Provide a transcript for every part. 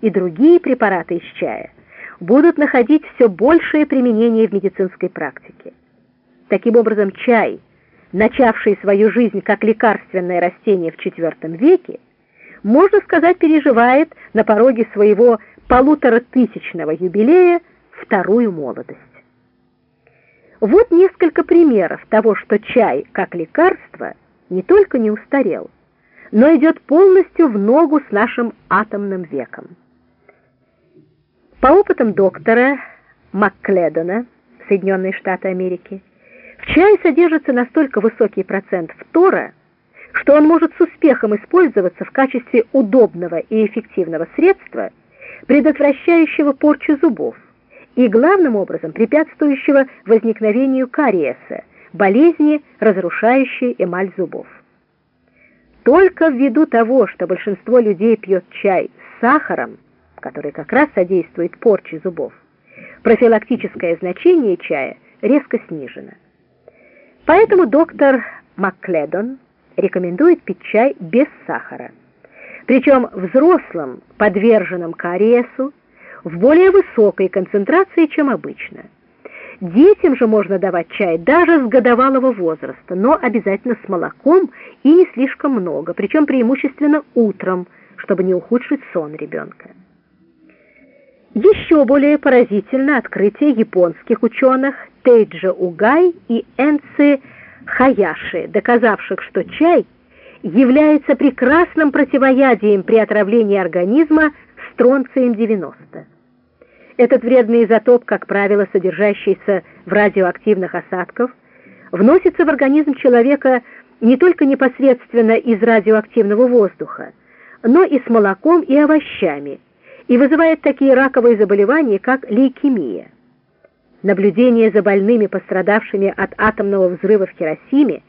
и другие препараты из чая будут находить все большее применение в медицинской практике. Таким образом, чай, начавший свою жизнь как лекарственное растение в IV веке, можно сказать, переживает на пороге своего полуторатысячного юбилея вторую молодость. Вот несколько примеров того, что чай, как лекарство, не только не устарел, но идет полностью в ногу с нашим атомным веком. По опытам доктора Маккледона, Соединенные Штаты Америки, в чае содержится настолько высокий процент фтора, что он может с успехом использоваться в качестве удобного и эффективного средства, предотвращающего порчу зубов и, главным образом, препятствующего возникновению кариеса, болезни, разрушающей эмаль зубов. Только ввиду того, что большинство людей пьет чай с сахаром, который как раз содействует порче зубов, профилактическое значение чая резко снижено. Поэтому доктор Маккледон рекомендует пить чай без сахара. Причем взрослым, подверженным кариесу, в более высокой концентрации, чем обычно. Детям же можно давать чай даже с годовалого возраста, но обязательно с молоком и не слишком много, причем преимущественно утром, чтобы не ухудшить сон ребенка. Еще более поразительно открытие японских ученых Тейджа Угай и Энци Хаяши, доказавших, что чай является прекрасным противоядием при отравлении организма стронцием-90. Этот вредный изотоп, как правило, содержащийся в радиоактивных осадках, вносится в организм человека не только непосредственно из радиоактивного воздуха, но и с молоком и овощами, и вызывает такие раковые заболевания, как лейкемия. Наблюдения за больными, пострадавшими от атомного взрыва в Хиросиме,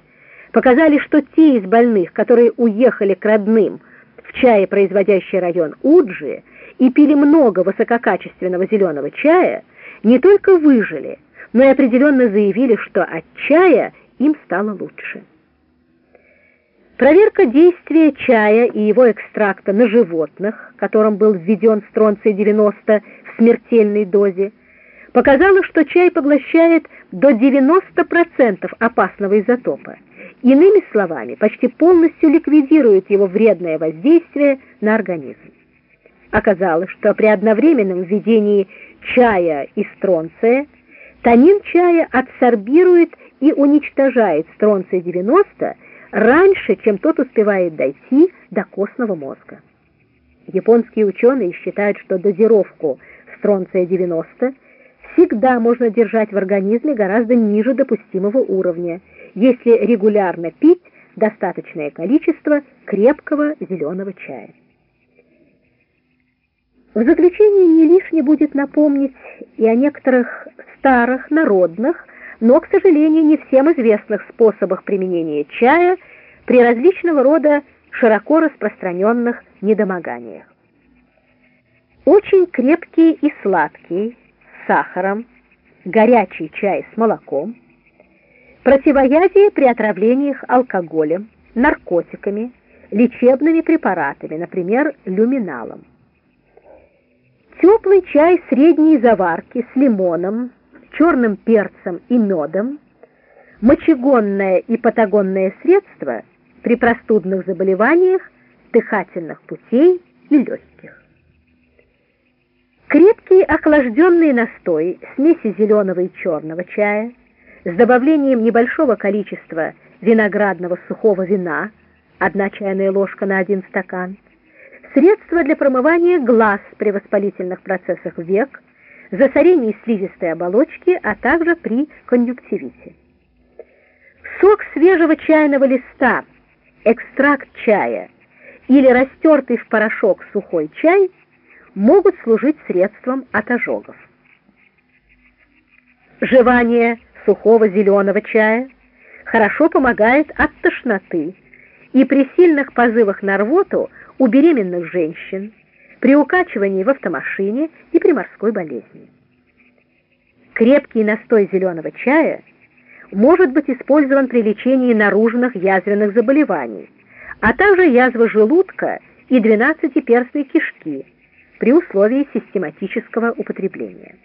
показали, что те из больных, которые уехали к родным в чаепроизводящий район Уджи, и пили много высококачественного зеленого чая, не только выжили, но и определенно заявили, что от чая им стало лучше. Проверка действия чая и его экстракта на животных, которым был введен стронций-90 в смертельной дозе, показала, что чай поглощает до 90% опасного изотопа. Иными словами, почти полностью ликвидирует его вредное воздействие на организм. Оказалось, что при одновременном введении чая и стронция танин чая адсорбирует и уничтожает стронций-90 раньше, чем тот успевает дойти до костного мозга. Японские ученые считают, что дозировку стронция-90 всегда можно держать в организме гораздо ниже допустимого уровня, если регулярно пить достаточное количество крепкого зеленого чая. В заключение не лишне будет напомнить и о некоторых старых, народных, но, к сожалению, не всем известных способах применения чая при различного рода широко распространенных недомоганиях. Очень крепкий и сладкий, с сахаром, горячий чай с молоком, противоядие при отравлениях алкоголем, наркотиками, лечебными препаратами, например, люминалом. Теплый чай средней заварки с лимоном, черным перцем и медом, мочегонное и патагонное средство при простудных заболеваниях дыхательных путей и легких. Крепкий охлажденный настой смеси зеленого и черного чая с добавлением небольшого количества виноградного сухого вина, одна чайная ложка на один стакан, Средства для промывания глаз при воспалительных процессах век, засорении слизистой оболочки, а также при конъюнктивите. Сок свежего чайного листа, экстракт чая или растертый в порошок сухой чай могут служить средством от ожогов. Жевание сухого зеленого чая хорошо помогает от тошноты и при сильных позывах на рвоту у беременных женщин, при укачивании в автомашине и при морской болезни. Крепкий настой зеленого чая может быть использован при лечении наружных язвенных заболеваний, а также язвы желудка и двенадцатиперстной кишки, при условии систематического употребления.